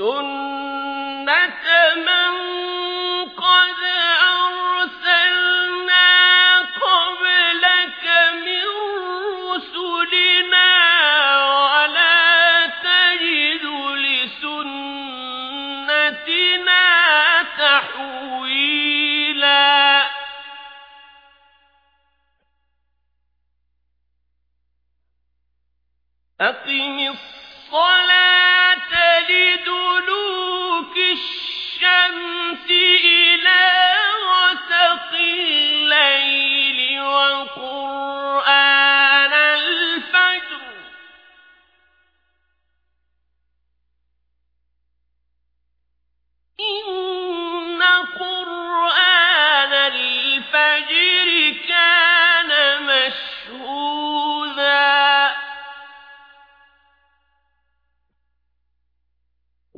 سُنَّةَ مَن قَدْ أَرْسَلْنَا قَبْلَكَ مِن رُّسُلِنَا وَلَا تَجِدُ لِسُنَّتِنَا تَحْوِيلًا أَقِمِ الصَّلَاةَ لِدُلُوكِ الشَّمْسِ إِلَىٰ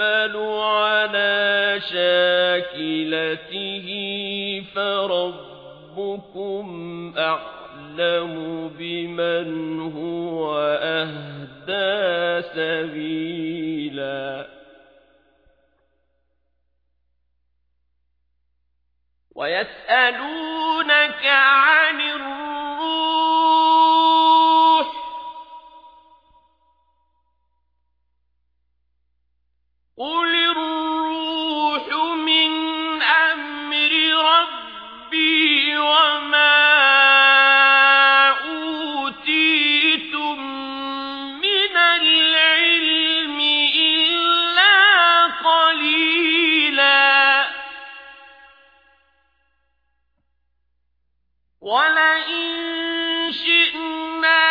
يَعْمَلُ عَلَىٰ شَاكِلَتِهِ فَرَبُّكُمْ أَعْلَمُ بِمَنْ هُوَ أَهْدَىٰ سَبِيلًا وَيَسْأَلُونَكَ عَنِ الرُّوحِ ۖ قُلِ الرُّوحُ مِنْ أَمْرِ رَبِّي وَمَا أُوتِيتُم مِّنَ الْعِلْمِ إِلَّا قَلِيلًا وَلَئِن شِئْنَا